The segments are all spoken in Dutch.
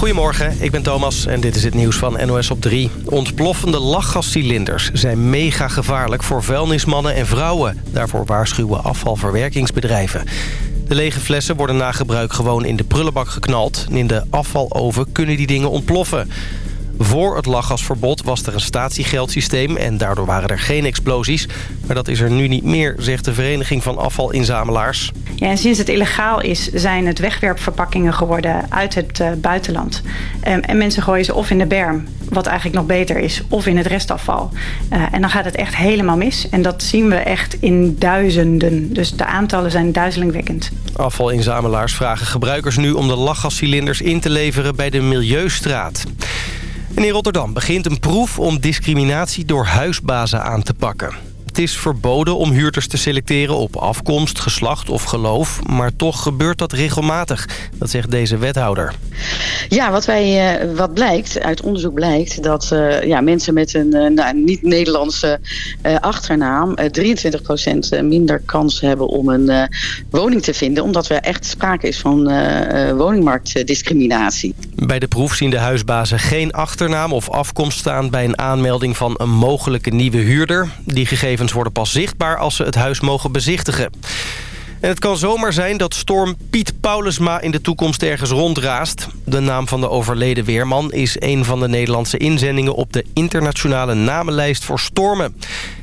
Goedemorgen, ik ben Thomas en dit is het nieuws van NOS op 3. Ontploffende lachgascilinders zijn mega gevaarlijk voor vuilnismannen en vrouwen. Daarvoor waarschuwen afvalverwerkingsbedrijven. De lege flessen worden na gebruik gewoon in de prullenbak geknald... en in de afvaloven kunnen die dingen ontploffen. Voor het lachgasverbod was er een statiegeldsysteem en daardoor waren er geen explosies. Maar dat is er nu niet meer, zegt de Vereniging van Afvalinzamelaars. Ja, en sinds het illegaal is, zijn het wegwerpverpakkingen geworden uit het eh, buitenland. Ehm, en mensen gooien ze of in de berm, wat eigenlijk nog beter is, of in het restafval. Eh, en dan gaat het echt helemaal mis. En dat zien we echt in duizenden. Dus de aantallen zijn duizelingwekkend. Afvalinzamelaars vragen gebruikers nu om de lachgascilinders in te leveren bij de Milieustraat in Rotterdam begint een proef om discriminatie door huisbazen aan te pakken is verboden om huurders te selecteren op afkomst, geslacht of geloof. Maar toch gebeurt dat regelmatig, dat zegt deze wethouder. Ja, wat, wij, eh, wat blijkt, uit onderzoek blijkt dat eh, ja, mensen met een eh, nou, niet-Nederlandse achternaam 23% minder kans hebben om een woning te vinden. Omdat er echt sprake is van woningmarktdiscriminatie. Bij de proef zien de huisbazen geen achternaam of afkomst staan bij een aanmelding van een mogelijke nieuwe huurder. Die gegevens worden pas zichtbaar als ze het huis mogen bezichtigen. En het kan zomaar zijn dat storm Piet Paulusma in de toekomst ergens rondraast. De naam van de overleden weerman is een van de Nederlandse inzendingen... op de internationale namenlijst voor stormen.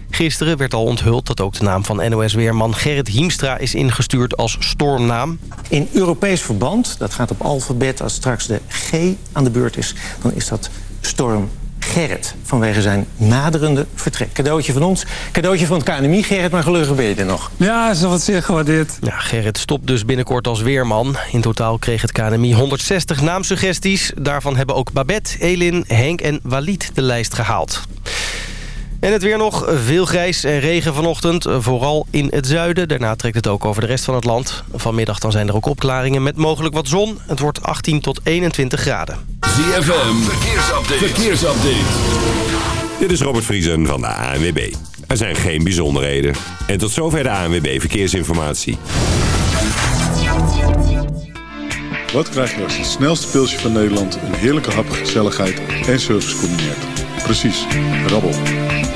Gisteren werd al onthuld dat ook de naam van NOS-weerman Gerrit Hiemstra is ingestuurd als stormnaam. In Europees verband, dat gaat op alfabet, als straks de G aan de beurt is, dan is dat storm Gerrit. Vanwege zijn naderende vertrek. Cadeautje van ons, cadeautje van het KNMI. Gerrit, maar gelukkig ben je er nog. Ja, is nog wat zeer gewaardeerd. Ja, Gerrit stopt dus binnenkort als weerman. In totaal kreeg het KNMI 160 naamsuggesties. Daarvan hebben ook Babette, Elin, Henk en Walid de lijst gehaald. En het weer nog. Veel grijs en regen vanochtend. Vooral in het zuiden. Daarna trekt het ook over de rest van het land. Vanmiddag dan zijn er ook opklaringen met mogelijk wat zon. Het wordt 18 tot 21 graden. ZFM. Verkeersupdate. Verkeersupdate. Dit is Robert Vriesen van de ANWB. Er zijn geen bijzonderheden. En tot zover de ANWB Verkeersinformatie. Wat krijg je als het snelste pilsje van Nederland... een heerlijke hap, gezelligheid en service combineert? Precies, rabbel.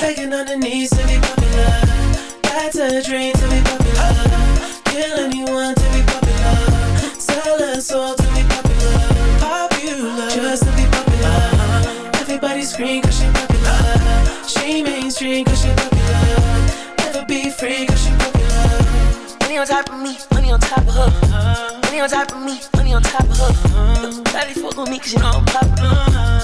Faking on the knees to be popular That's a dream to be popular Kill anyone to be popular Sell a soul to be popular Popular Just to be popular Everybody scream cause she popular She mainstream cause she popular Never be free cause she popular Money on top of me, money on top of her Money on top of me, money on top of her Daddy fuck on me cause you know I'm popular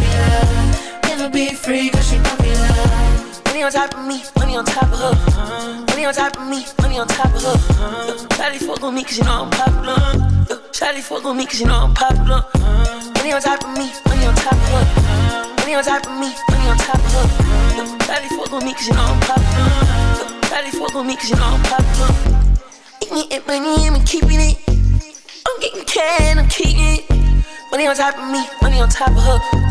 never be free cause she popular. Money on top of me, money on top of her. Money on top of me, money on top of her. Look, Charlie fuck on me cause you know I'm popular. Look, Charlie fuck on me cause you know I'm popular. Money on top of me, money on top of her. Money on top of me, money on top of her. Look, Charlie fuck on me cause you know I'm popular. Look, Charlie fuck on me cause you know I'm popular. Eat me and money I'm keeping it. I'm getting can, I'm keeping it. Money on top of me, money on top of her.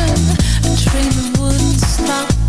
listen, a train wouldn't stop.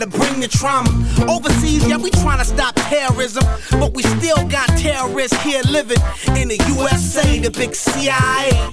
to bring the trauma. Overseas, yeah, we trying to stop terrorism, but we still got terrorists here living in the USA, the big CIA.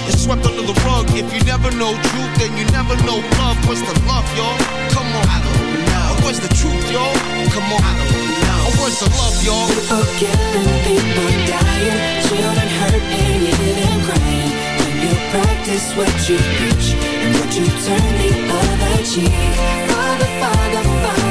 It's swept under the rug. If you never know truth, then you never know love. What's the love, y'all? Come on. I don't know. Or what's the truth, y'all? Come on. I don't know. Or what's the love, y'all? People killing, people dying, children hurt, hurting, and crying. When you practice what you preach, and what you turn the other cheek. Father, Father, Father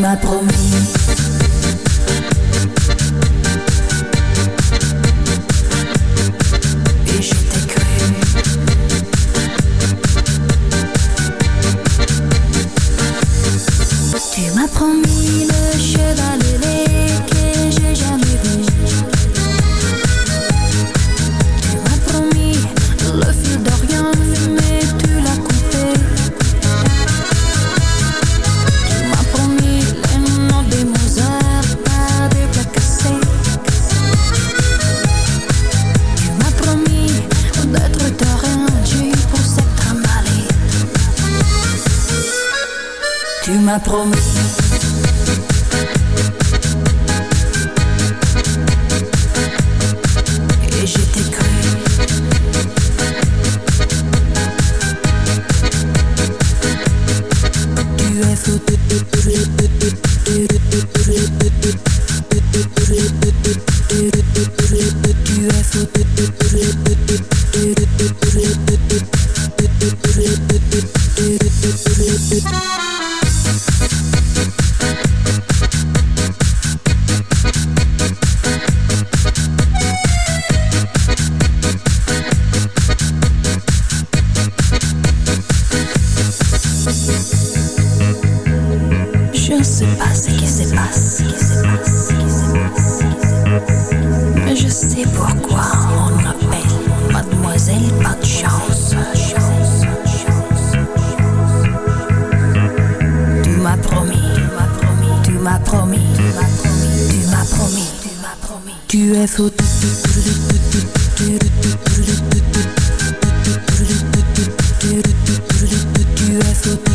m'a promis m'a promis UFO. UFO.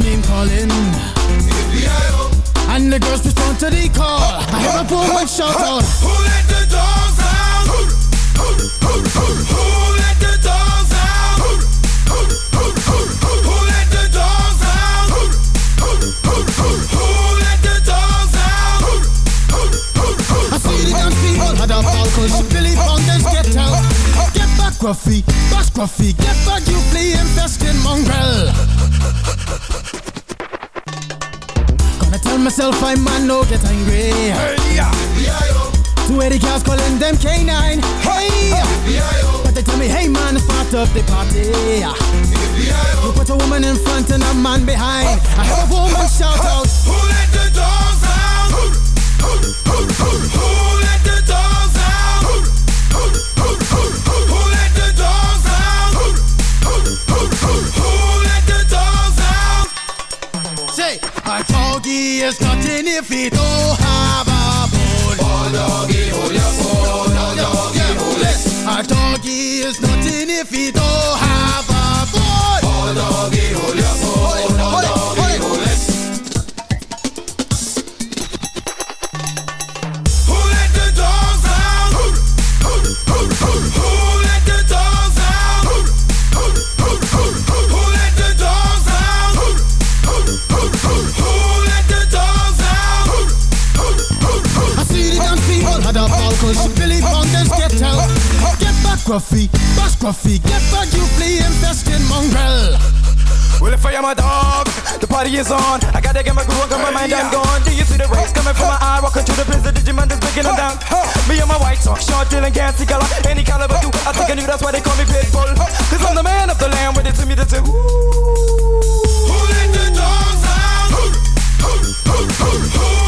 me name calling. And the girls respond to the call. I have a woman shout out. Who let the dogs out? Who, let the dogs out? Who, let the dogs out? Who, let the dogs out? I see the young people had a balcony. Billy Fountains get out. Get back, Ruffy. back Ruffy. Get back, you flea infested mongrel tell myself I'm man, no get angry. Hey, yeah. where the girls calling them canine. Hey, hey but they tell me, hey man, it's part of the party. You put a woman in front and a man behind. I heard a woman shout out. there's nothing if it don't have a bone. Oh, doggy, hold your bone. Oh, doggy, hold it. A doggy is nothing if the Balkans. She Billy Bondens, get out. Get back, Gruffy. Bash Gruffy. Get back, you flea infesting mongrel. Well, if I am a dog, the party is on. I gotta get my groove on, cause my mind, I'm gone. Do you see the rays coming from my eye? Walking through the prison, Digimon is breaking them down. Me and my white socks, short, dealing, can't see color. Any caliber, do I think I knew that's why they call me Pitbull. Cause I'm the man of the land with they to me, the two. Who let the dogs out?